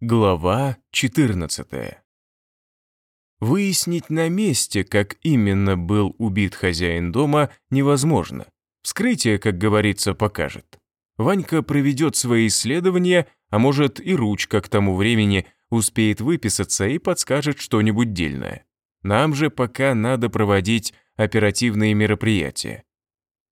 Глава 14. Выяснить на месте, как именно был убит хозяин дома, невозможно. Вскрытие, как говорится, покажет. Ванька проведет свои исследования, а может и ручка к тому времени успеет выписаться и подскажет что-нибудь дельное. Нам же пока надо проводить оперативные мероприятия.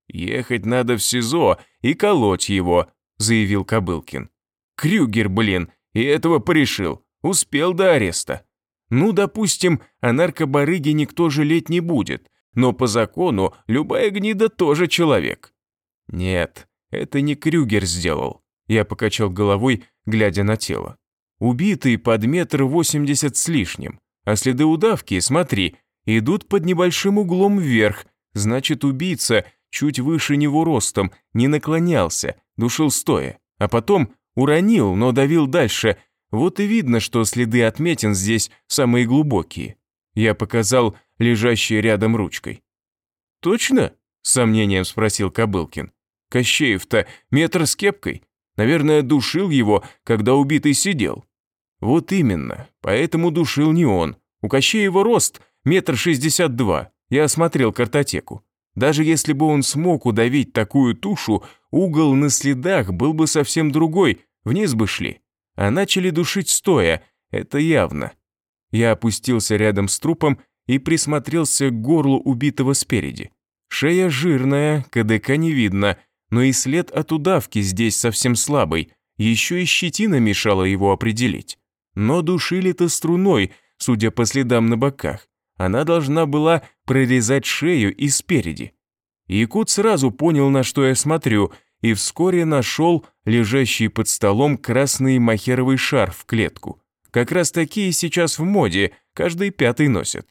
«Ехать надо в СИЗО и колоть его», заявил Кобылкин. «Крюгер, блин, и этого порешил. Успел до ареста. Ну, допустим, о наркобарыге никто жалеть не будет, но по закону любая гнида тоже человек. Нет, это не Крюгер сделал. Я покачал головой, глядя на тело. Убитый под метр восемьдесят с лишним. А следы удавки, смотри, идут под небольшим углом вверх. Значит, убийца чуть выше него ростом, не наклонялся, душил стоя. А потом Уронил, но давил дальше. Вот и видно, что следы отметин здесь самые глубокие. Я показал лежащей рядом ручкой. «Точно?» – с сомнением спросил Кобылкин. «Кощеев-то метр с кепкой. Наверное, душил его, когда убитый сидел». «Вот именно, поэтому душил не он. У Кощеева рост метр шестьдесят два. Я осмотрел картотеку. Даже если бы он смог удавить такую тушу, угол на следах был бы совсем другой, вниз бы шли. А начали душить стоя, это явно. Я опустился рядом с трупом и присмотрелся к горлу убитого спереди. Шея жирная, КДК не видно, но и след от удавки здесь совсем слабый, еще и щетина мешала его определить. Но душили-то струной, судя по следам на боках. Она должна была прорезать шею и спереди. Якут сразу понял, на что я смотрю, и вскоре нашел лежащий под столом красный махеровый шарф в клетку. Как раз такие сейчас в моде, каждый пятый носит.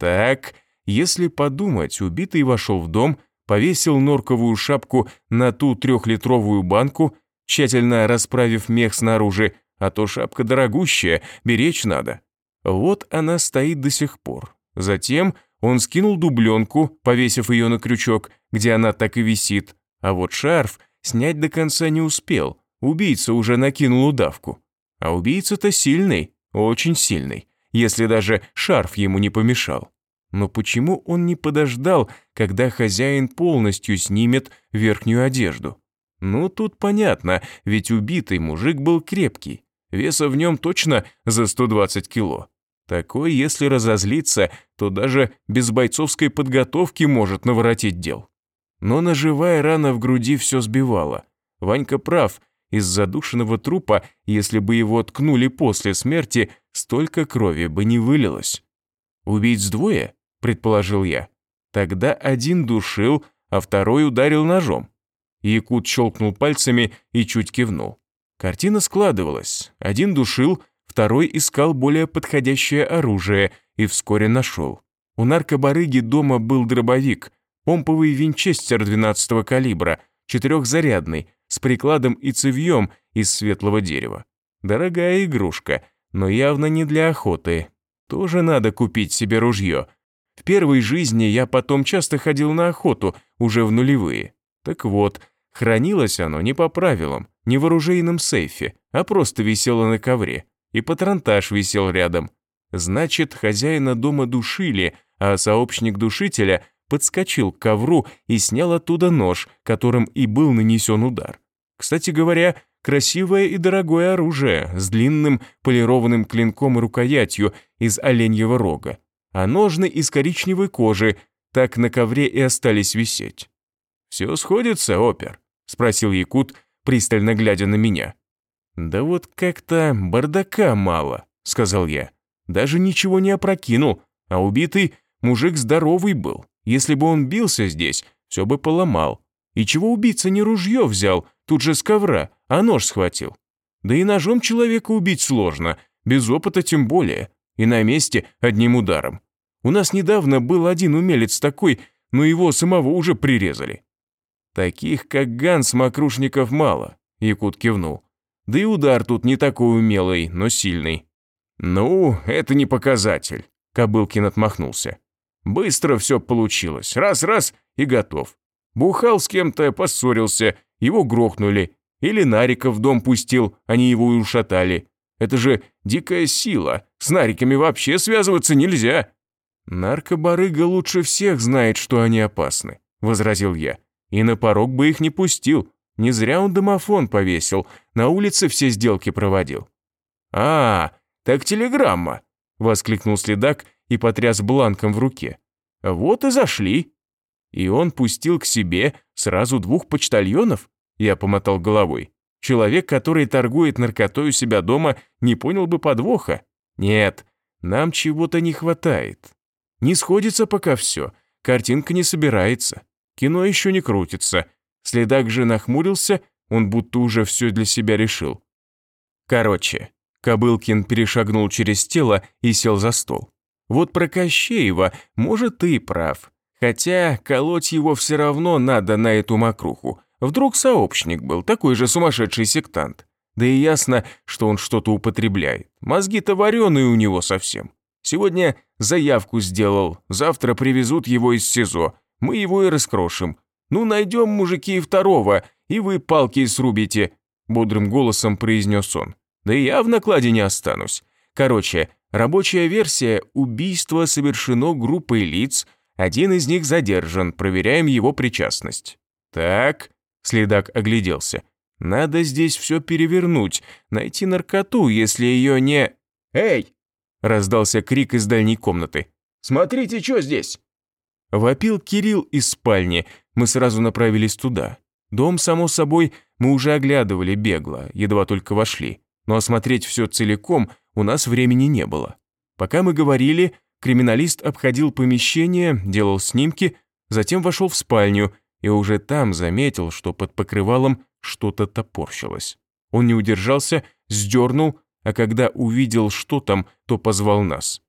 Так, если подумать, убитый вошел в дом, повесил норковую шапку на ту трехлитровую банку, тщательно расправив мех снаружи, а то шапка дорогущая, беречь надо. Вот она стоит до сих пор. Затем он скинул дубленку, повесив ее на крючок, где она так и висит, а вот шарф снять до конца не успел, убийца уже накинул удавку. А убийца-то сильный, очень сильный, если даже шарф ему не помешал. Но почему он не подождал, когда хозяин полностью снимет верхнюю одежду? Ну, тут понятно, ведь убитый мужик был крепкий. Веса в нем точно за 120 кило. Такой, если разозлиться, то даже без бойцовской подготовки может наворотить дел. Но ножевая рана в груди все сбивала. Ванька прав, из задушенного трупа, если бы его ткнули после смерти, столько крови бы не вылилось. «Убийц двое?» – предположил я. Тогда один душил, а второй ударил ножом. Якут щелкнул пальцами и чуть кивнул. Картина складывалась. Один душил, Второй искал более подходящее оружие и вскоре нашел. У наркобарыги дома был дробовик, помповый винчестер 12-го калибра, четырехзарядный, с прикладом и цевьем из светлого дерева. Дорогая игрушка, но явно не для охоты. Тоже надо купить себе ружье. В первой жизни я потом часто ходил на охоту, уже в нулевые. Так вот, хранилось оно не по правилам, не в оружейном сейфе, а просто висело на ковре и патронтаж висел рядом. Значит, хозяина дома душили, а сообщник душителя подскочил к ковру и снял оттуда нож, которым и был нанесен удар. Кстати говоря, красивое и дорогое оружие с длинным полированным клинком и рукоятью из оленьего рога, а ножны из коричневой кожи так на ковре и остались висеть. «Все сходится, опер?» – спросил Якут, пристально глядя на меня. «Да вот как-то бардака мало», — сказал я. «Даже ничего не опрокинул, а убитый мужик здоровый был. Если бы он бился здесь, все бы поломал. И чего убийца не ружье взял, тут же с ковра, а нож схватил? Да и ножом человека убить сложно, без опыта тем более, и на месте одним ударом. У нас недавно был один умелец такой, но его самого уже прирезали». «Таких, как Ганс Макрушников, мало», — Якут кивнул. Да и удар тут не такой умелый, но сильный. «Ну, это не показатель», – Кобылкин отмахнулся. «Быстро все получилось. Раз-раз и готов. Бухал с кем-то, поссорился, его грохнули. Или Нарика в дом пустил, они его и ушатали. Это же дикая сила. С нариками вообще связываться нельзя». «Наркобарыга лучше всех знает, что они опасны», — возразил я. «И на порог бы их не пустил. Не зря он домофон повесил, на улице все сделки проводил». «А, так телеграмма», — воскликнул следак и потряс бланком в руке. «Вот и зашли». И он пустил к себе сразу двух почтальонов? Я помотал головой. Человек, который торгует наркотой у себя дома, не понял бы подвоха. Нет, нам чего-то не хватает. Не сходится пока все, картинка не собирается, кино еще не крутится. Следак же нахмурился, он будто уже все для себя решил. Короче, Кобылкин перешагнул через тело и сел за стол. Вот про Кощеева, может, ты прав. Хотя колоть его все равно надо на эту мокруху. Вдруг сообщник был, такой же сумасшедший сектант. Да и ясно, что он что-то употребляет. Мозги-то вареные у него совсем. Сегодня заявку сделал, завтра привезут его из СИЗО. Мы его и раскрошим. Ну, найдем, мужики, и второго, и вы палки срубите», – бодрым голосом произнес он. «Да и я в накладе не останусь. Короче, рабочая версия – убийство совершено группой лиц, один из них задержан, проверяем его причастность». «Так», Следак огляделся. «Надо здесь все перевернуть, найти наркоту, если ее не...» «Эй!» – раздался крик из дальней комнаты. «Смотрите, что здесь!» Вопил Кирилл из спальни, мы сразу направились туда. Дом, само собой, мы уже оглядывали бегло, едва только вошли. Но осмотреть все целиком у нас времени не было. Пока мы говорили, криминалист обходил помещение, делал снимки, затем вошел в спальню – и уже там заметил, что под покрывалом что-то топорщилось. Он не удержался, сдернул, а когда увидел, что там, то позвал нас.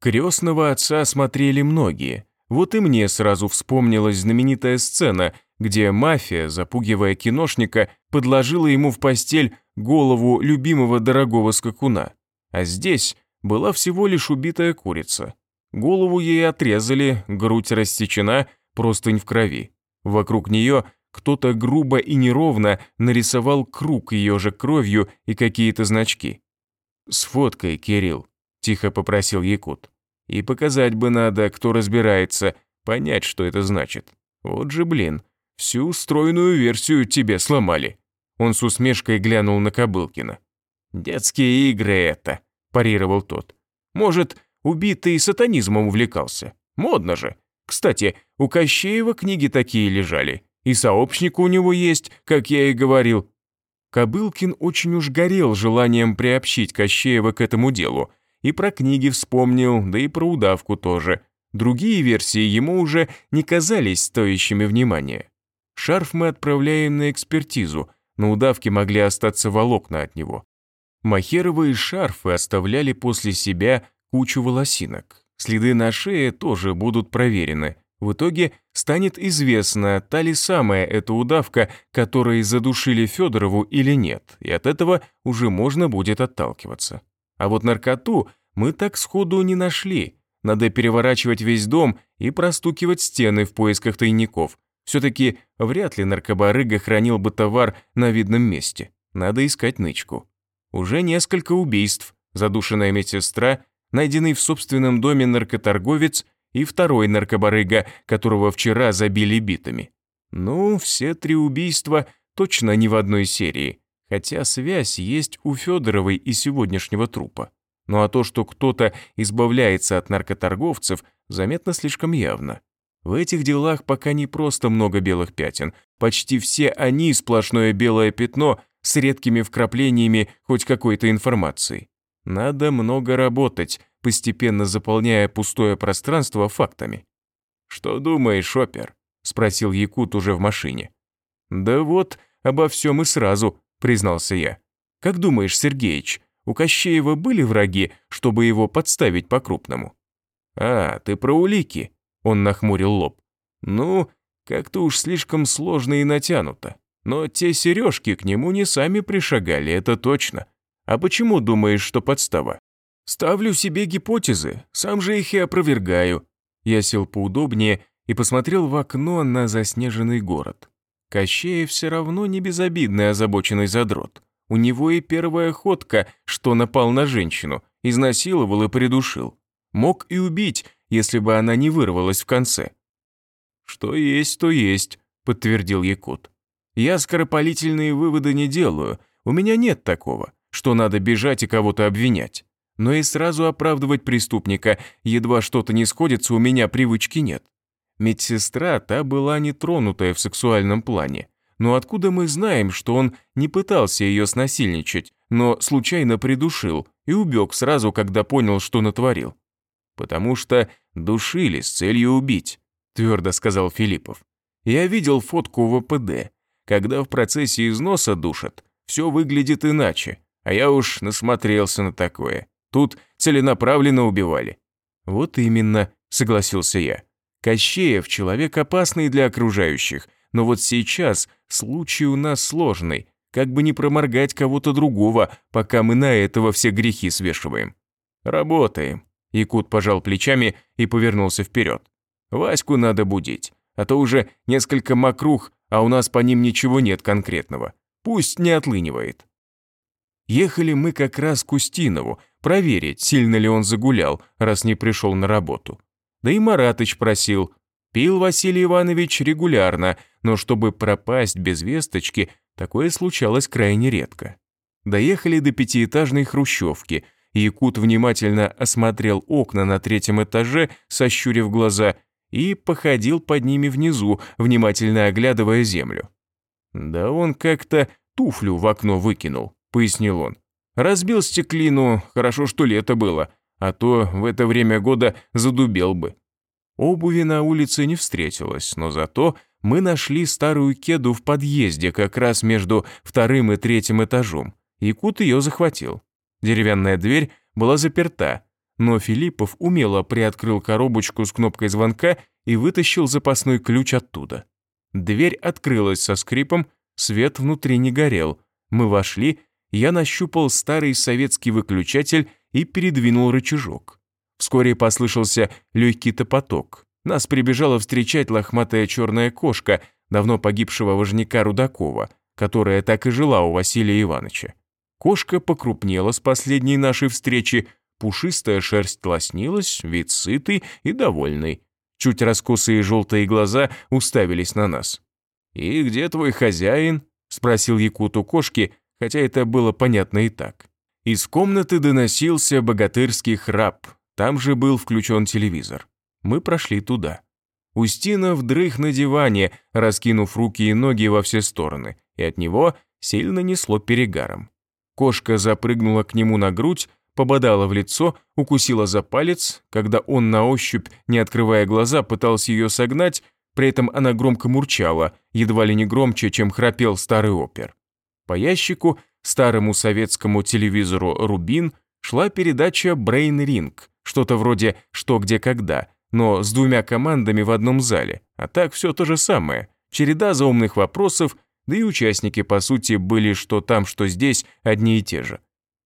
Крестного отца смотрели многие. Вот и мне сразу вспомнилась знаменитая сцена, где мафия, запугивая киношника, подложила ему в постель голову любимого дорогого скакуна. А здесь была всего лишь убитая курица. Голову ей отрезали, грудь рассечена, простынь в крови. Вокруг нее кто-то грубо и неровно нарисовал круг ее же кровью и какие-то значки. «Сфоткай, Кирилл», – тихо попросил Якут. «И показать бы надо, кто разбирается, понять, что это значит. Вот же блин, всю стройную версию тебе сломали». Он с усмешкой глянул на Кобылкина. «Детские игры это», – парировал тот. «Может, убитый сатанизмом увлекался? Модно же. Кстати, у Кощеева книги такие лежали, и сообщник у него есть, как я и говорил. Кобылкин очень уж горел желанием приобщить Кощеева к этому делу, и про книги вспомнил, да и про удавку тоже. Другие версии ему уже не казались стоящими внимания. Шарф мы отправляем на экспертизу, но удавки могли остаться волокна от него. Махеровые шарфы оставляли после себя кучу волосинок. Следы на шее тоже будут проверены. В итоге станет известно, та ли самая эта удавка, которой задушили Федорову или нет, и от этого уже можно будет отталкиваться. А вот наркоту мы так сходу не нашли. Надо переворачивать весь дом и простукивать стены в поисках тайников. Все-таки вряд ли наркобарыга хранил бы товар на видном месте. Надо искать нычку. Уже несколько убийств, задушенная медсестра найденный в собственном доме наркоторговец и второй наркобарыга, которого вчера забили битами. Ну, все три убийства точно не в одной серии, хотя связь есть у Федоровой и сегодняшнего трупа. Ну а то, что кто-то избавляется от наркоторговцев, заметно слишком явно. В этих делах пока не просто много белых пятен, почти все они сплошное белое пятно с редкими вкраплениями хоть какой-то информации. Надо много работать, постепенно заполняя пустое пространство фактами. «Что думаешь, опер?» – спросил Якут уже в машине. «Да вот, обо всем и сразу», – признался я. «Как думаешь, Сергеич, у Кощеева были враги, чтобы его подставить по-крупному?» «А, ты про улики?» – он нахмурил лоб. «Ну, как-то уж слишком сложно и натянуто. Но те сережки к нему не сами пришагали, это точно. А почему думаешь, что подстава? Ставлю себе гипотезы, сам же их и опровергаю. Я сел поудобнее и посмотрел в окно на заснеженный город. Кощеев все равно не безобидный озабоченный задрот. У него и первая ходка, что напал на женщину, изнасиловал и придушил. Мог и убить, если бы она не вырвалась в конце. «Что есть, то есть», — подтвердил Якут. «Я скоропалительные выводы не делаю, у меня нет такого, что надо бежать и кого-то обвинять. Но и сразу оправдывать преступника, едва что-то не сходится, у меня привычки нет. Медсестра та была нетронутая в сексуальном плане. Но откуда мы знаем, что он не пытался ее снасильничать, но случайно придушил и убег сразу, когда понял, что натворил? Потому что душили с целью убить, твердо сказал Филиппов. Я видел фотку ВПД. Когда в процессе износа душат, все выглядит иначе, а я уж насмотрелся на такое. Тут целенаправленно убивали. Вот именно, согласился я. Кощеев человек опасный для окружающих, но вот сейчас случай у нас сложный, как бы не проморгать кого-то другого, пока мы на этого все грехи свешиваем. Работаем. Якут пожал плечами и повернулся вперед. Ваську надо будить, а то уже несколько мокрух, а у нас по ним ничего нет конкретного. Пусть не отлынивает. Ехали мы как раз к Устинову, проверить, сильно ли он загулял, раз не пришел на работу. Да и Маратыч просил. Пил Василий Иванович регулярно, но чтобы пропасть без весточки, такое случалось крайне редко. Доехали до пятиэтажной хрущевки, Якут внимательно осмотрел окна на третьем этаже, сощурив глаза, и походил под ними внизу, внимательно оглядывая землю. «Да он как-то туфлю в окно выкинул», — пояснил он. «Разбил стеклину, хорошо, что лето было, а то в это время года задубел бы. Обуви на улице не встретилось, но зато мы нашли старую кеду в подъезде как раз между вторым и третьим этажом, и Кут ее захватил. Деревянная дверь была заперта, но Филиппов умело приоткрыл коробочку с кнопкой звонка и вытащил запасной ключ оттуда. Дверь открылась со скрипом, свет внутри не горел. Мы вошли, я нащупал старый советский выключатель и передвинул рычажок. Вскоре послышался легкий топоток. Нас прибежала встречать лохматая черная кошка, давно погибшего вожняка Рудакова, которая так и жила у Василия Ивановича. Кошка покрупнела с последней нашей встречи, пушистая шерсть лоснилась, вид сытый и довольный. Чуть раскосые желтые глаза уставились на нас. «И где твой хозяин?» – спросил Якут у кошки, хотя это было понятно и так. Из комнаты доносился богатырский храп, там же был включен телевизор. Мы прошли туда. Устинов дрых на диване, раскинув руки и ноги во все стороны, и от него сильно несло перегаром. Кошка запрыгнула к нему на грудь, пободала в лицо, укусила за палец, когда он на ощупь, не открывая глаза, пытался ее согнать, при этом она громко мурчала, едва ли не громче, чем храпел старый опер. По ящику старому советскому телевизору «Рубин» шла передача «Брейн Ринг», что-то вроде «Что, где, когда», но с двумя командами в одном зале, а так все то же самое, череда заумных вопросов, да и участники, по сути, были что там, что здесь одни и те же.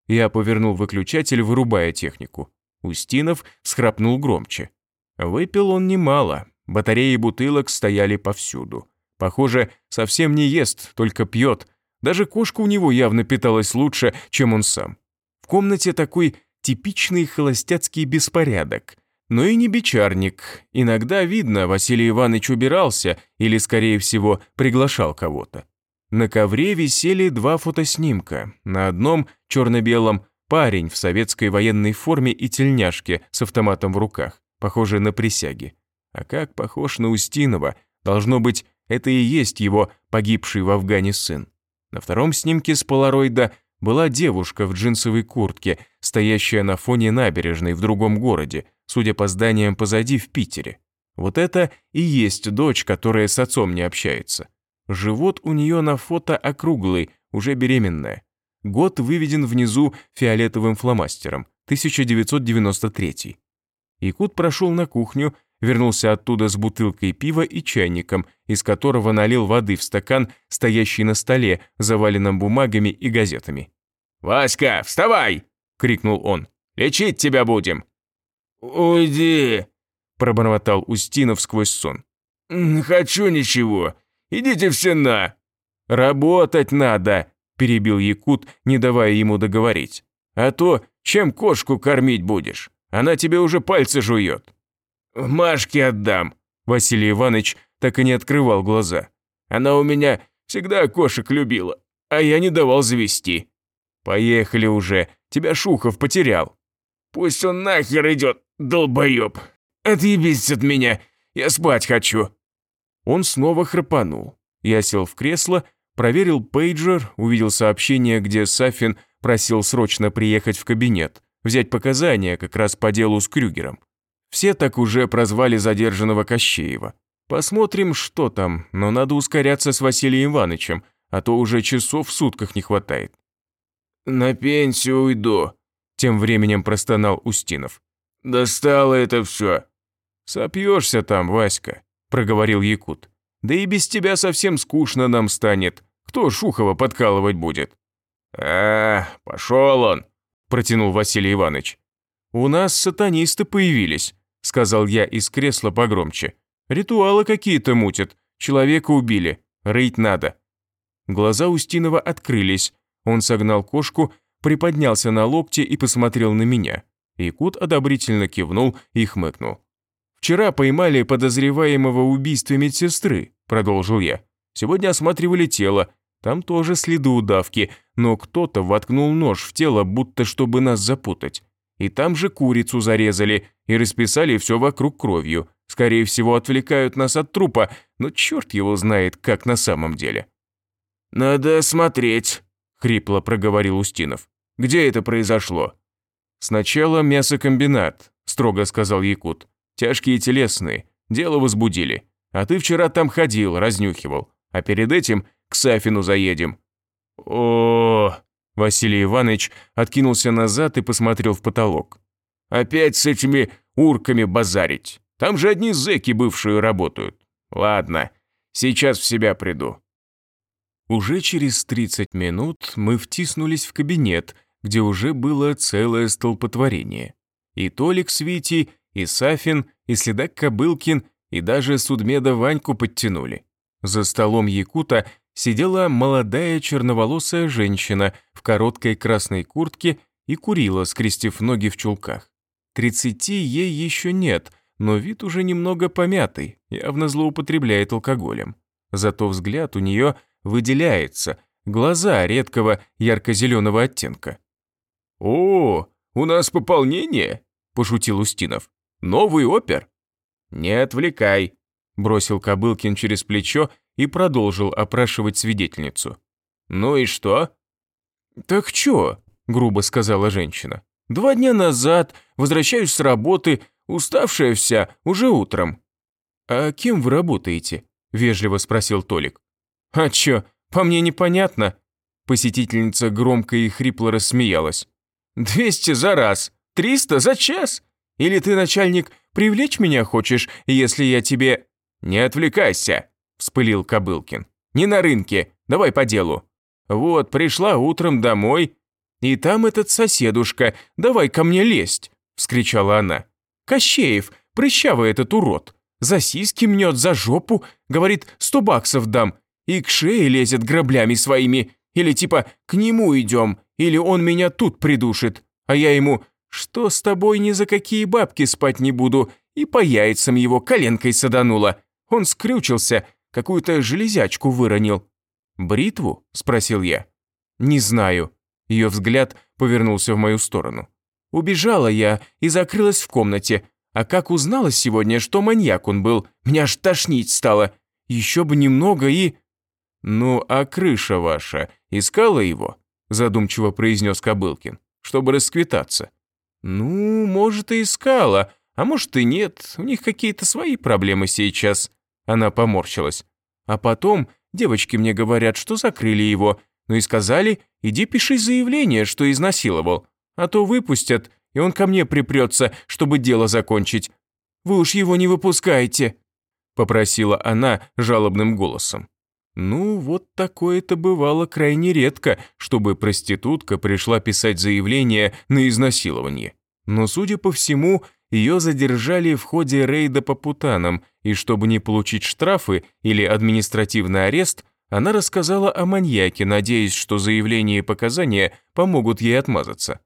Я повернул выключатель, вырубая технику. Устинов схрапнул громче. Выпил он немало, батареи бутылок стояли повсюду. Похоже, совсем не ест, только пьет, даже кошка у него явно питалась лучше, чем он сам. В комнате такой типичный холостяцкий беспорядок. Но и не бичарник. Иногда видно, Василий Иванович убирался или, скорее всего, приглашал кого-то. На ковре висели два фотоснимка. На одном, черно-белом, парень в советской военной форме и тельняшке с автоматом в руках, похожий на присяги. А как похож на Устинова, должно быть, это и есть его погибший в Афгане сын. На втором снимке с полароида была девушка в джинсовой куртке, стоящая на фоне набережной в другом городе, судя по зданиям позади в Питере. Вот это и есть дочь, которая с отцом не общается. Живот у нее на фото округлый, уже беременная. Год выведен внизу фиолетовым фломастером, 1993. Якут прошел на кухню вернулся оттуда с бутылкой пива и чайником, из которого налил воды в стакан, стоящий на столе, заваленном бумагами и газетами. «Васька, вставай!» — крикнул он. «Лечить тебя будем!» «Уйди!» — пробормотал Устинов сквозь сон. «Не хочу ничего. Идите все на!» «Работать надо!» — перебил Якут, не давая ему договорить. «А то, чем кошку кормить будешь? Она тебе уже пальцы жует». «Машке отдам», – Василий Иванович так и не открывал глаза. «Она у меня всегда кошек любила, а я не давал завести». «Поехали уже, тебя Шухов потерял». «Пусть он нахер идет, долбоеб. Отъебись от меня, я спать хочу». Он снова храпанул. Я сел в кресло, проверил пейджер, увидел сообщение, где Сафин просил срочно приехать в кабинет, взять показания как раз по делу с Крюгером. Все так уже прозвали задержанного Кощеева. Посмотрим, что там, но надо ускоряться с Василием Ивановичем, а то уже часов в сутках не хватает. «На пенсию уйду», – тем временем простонал Устинов. «Достало это все». «Сопьешься там, Васька», – проговорил Якут. «Да и без тебя совсем скучно нам станет. Кто Шухова подкалывать будет?» «А, пошел он», – протянул Василий Иванович. «У нас сатанисты появились», – сказал я из кресла погромче. «Ритуалы какие-то мутят. Человека убили. Рыть надо». Глаза Устинова открылись. Он согнал кошку, приподнялся на локте и посмотрел на меня. Якут одобрительно кивнул и хмыкнул. «Вчера поймали подозреваемого убийстве медсестры», – продолжил я. «Сегодня осматривали тело. Там тоже следы удавки, но кто-то воткнул нож в тело, будто чтобы нас запутать. И там же курицу зарезали и расписали все вокруг кровью. Скорее всего, отвлекают нас от трупа, но черт его знает, как на самом деле». «Надо смотреть», – хрипло проговорил Устинов. «Где это произошло?» «Сначала мясокомбинат», – строго сказал Якут. «Тяжкие телесные. Дело возбудили. А ты вчера там ходил, разнюхивал. А перед этим к Сафину заедем». О, Василий Иванович откинулся назад и посмотрел в потолок. «Опять с этими урками базарить. Там же одни зэки бывшие работают. Ладно, сейчас в себя приду». Уже через 30 минут мы втиснулись в кабинет, где уже было целое столпотворение. И Толик с Витей, и Сафин, и следак Кобылкин, и даже судмеда Ваньку подтянули. За столом Якута сидела молодая черноволосая женщина в короткой красной куртке и курила, скрестив ноги в чулках. Тридцати ей еще нет, но вид уже немного помятый, явно злоупотребляет алкоголем. Зато взгляд у нее выделяется, глаза редкого ярко-зеленого оттенка. «О, у нас пополнение?» – пошутил Устинов. «Новый опер?» «Не отвлекай», – бросил Кобылкин через плечо и продолжил опрашивать свидетельницу. «Ну и что?» «Так чё?» – грубо сказала женщина. «Два дня назад возвращаюсь с работы, уставшая вся, уже утром». «А кем вы работаете?» – вежливо спросил Толик. «А чё, по мне непонятно?» Посетительница громко и хрипло рассмеялась. «Двести за раз, триста за час? Или ты, начальник, привлечь меня хочешь, если я тебе...» «Не отвлекайся», – вспылил Кобылкин. «Не на рынке, давай по делу. Вот, пришла утром домой, и там этот соседушка, давай ко мне лезть», – вскричала она. «Кощеев, прыщавый этот урод, за сиськи мнет, за жопу, говорит, сто баксов дам, и к шее лезет граблями своими, или типа к нему идем, или он меня тут придушит, а я ему «Что с тобой ни за какие бабки спать не буду?» и по яйцам его коленкой саданула. Он скрючился, какую-то железячку выронил. «Бритву?» – спросил я. «Не знаю». Ее взгляд повернулся в мою сторону. Убежала я и закрылась в комнате. А как узнала сегодня, что маньяк он был, меня аж тошнить стало. Еще бы немного и... «Ну, а крыша ваша искала его?» задумчиво произнес Кобылкин, чтобы расквитаться. «Ну, может, и искала, а может и нет, у них какие-то свои проблемы сейчас». Она поморщилась. А потом девочки мне говорят, что закрыли его, ну и сказали, иди пиши заявление, что изнасиловал, а то выпустят, и он ко мне припрется, чтобы дело закончить. Вы уж его не выпускаете», – попросила она жалобным голосом. Ну, вот такое-то бывало крайне редко, чтобы проститутка пришла писать заявление на изнасилование. Но, судя по всему, ее задержали в ходе рейда по путанам, и чтобы не получить штрафы или административный арест, Она рассказала о маньяке, надеясь, что заявление и показания помогут ей отмазаться.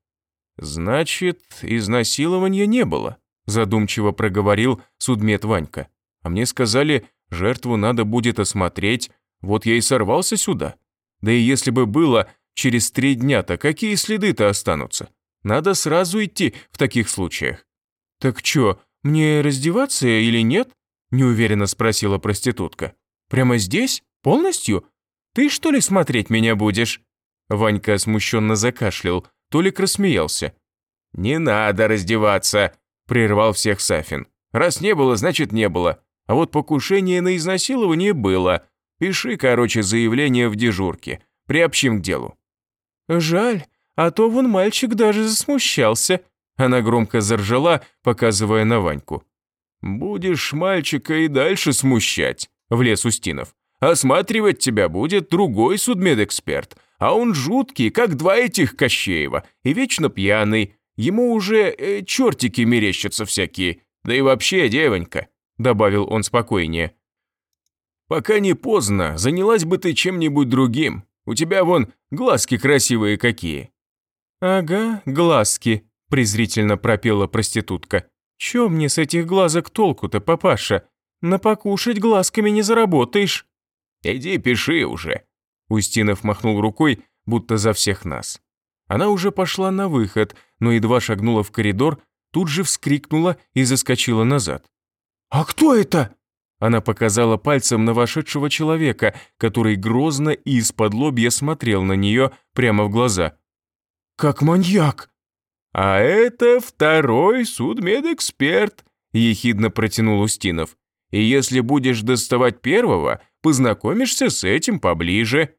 «Значит, изнасилования не было», задумчиво проговорил судмед Ванька. «А мне сказали, жертву надо будет осмотреть, вот я и сорвался сюда. Да и если бы было через три дня-то, какие следы-то останутся? Надо сразу идти в таких случаях». «Так чё, мне раздеваться или нет?» неуверенно спросила проститутка. «Прямо здесь? Полностью? Ты что ли смотреть меня будешь?» Ванька смущенно закашлял, Толик рассмеялся. «Не надо раздеваться», – прервал всех Сафин. «Раз не было, значит не было. А вот покушение на изнасилование было. Пиши, короче, заявление в дежурке. Приобщим к делу». «Жаль, а то вон мальчик даже засмущался». Она громко заржала, показывая на Ваньку. «Будешь мальчика и дальше смущать», – влез Устинов. «Осматривать тебя будет другой судмедэксперт, а он жуткий, как два этих Кощеева, и вечно пьяный. Ему уже э, чертики мерещатся всякие. Да и вообще, девонька», – добавил он спокойнее. «Пока не поздно, занялась бы ты чем-нибудь другим. У тебя вон глазки красивые какие». «Ага, глазки», – презрительно пропела проститутка. «Чё мне с этих глазок толку-то, папаша? На покушать глазками не заработаешь». «Иди пиши уже», – Устинов махнул рукой, будто за всех нас. Она уже пошла на выход, но едва шагнула в коридор, тут же вскрикнула и заскочила назад. «А кто это?» Она показала пальцем на вошедшего человека, который грозно и из-под лобья смотрел на нее прямо в глаза. «Как маньяк!» «А это второй судмедэксперт», – ехидно протянул Устинов. «И если будешь доставать первого, познакомишься с этим поближе».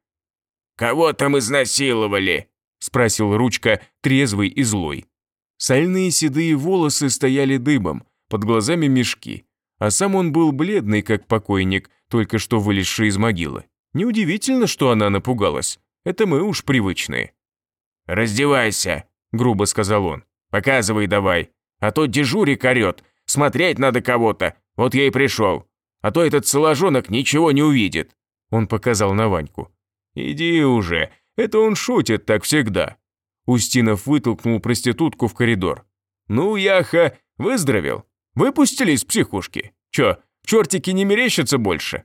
«Кого там изнасиловали?» – спросил Ручка, трезвый и злой. Сальные седые волосы стояли дыбом, под глазами мешки, а сам он был бледный, как покойник, только что вылезший из могилы. Неудивительно, что она напугалась. Это мы уж привычные. «Раздевайся», грубо сказал он. «Показывай давай, а то дежурик орет, смотреть надо кого-то, вот я и пришел, а то этот соложонок ничего не увидит». Он показал на Ваньку. «Иди уже, это он шутит так всегда». Устинов вытолкнул проститутку в коридор. «Ну, Яха, выздоровел? Выпустили из психушки? Чё, чертики не мерещатся больше?»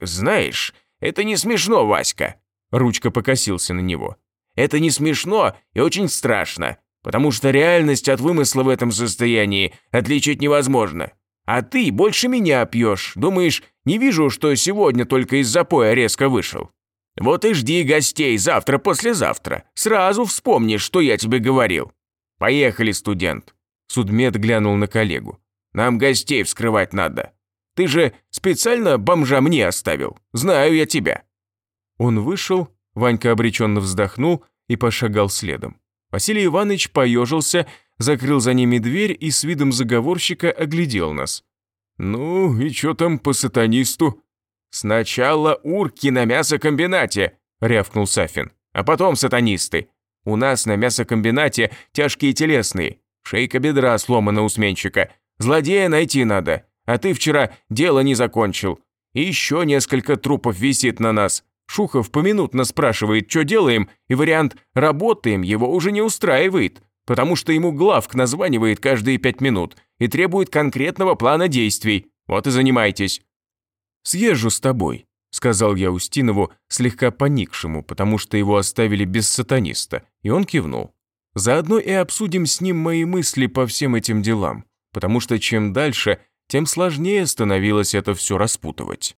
«Знаешь, это не смешно, Васька», – Ручка покосился на него. Это не смешно и очень страшно, потому что реальность от вымысла в этом состоянии отличить невозможно. А ты больше меня пьешь, думаешь, не вижу, что сегодня только из запоя резко вышел. Вот и жди гостей завтра-послезавтра. Сразу вспомнишь, что я тебе говорил. Поехали, студент. Судмед глянул на коллегу. Нам гостей вскрывать надо. Ты же специально бомжа мне оставил. Знаю я тебя. Он вышел, Ванька обреченно вздохнул и пошагал следом. Василий Иванович поежился, закрыл за ними дверь и с видом заговорщика оглядел нас. «Ну и чё там по сатанисту?» «Сначала урки на мясокомбинате», — рявкнул Сафин, «а потом сатанисты. У нас на мясокомбинате тяжкие телесные, шейка бедра сломана у сменщика, злодея найти надо, а ты вчера дело не закончил. И еще несколько трупов висит на нас. Шухов поминутно спрашивает, что делаем, и вариант «работаем» его уже не устраивает, потому что ему главк названивает каждые пять минут и требует конкретного плана действий. Вот и занимайтесь. «Съезжу с тобой», – сказал я Устинову, слегка поникшему, потому что его оставили без сатаниста, и он кивнул. «Заодно и обсудим с ним мои мысли по всем этим делам, потому что чем дальше, тем сложнее становилось это все распутывать».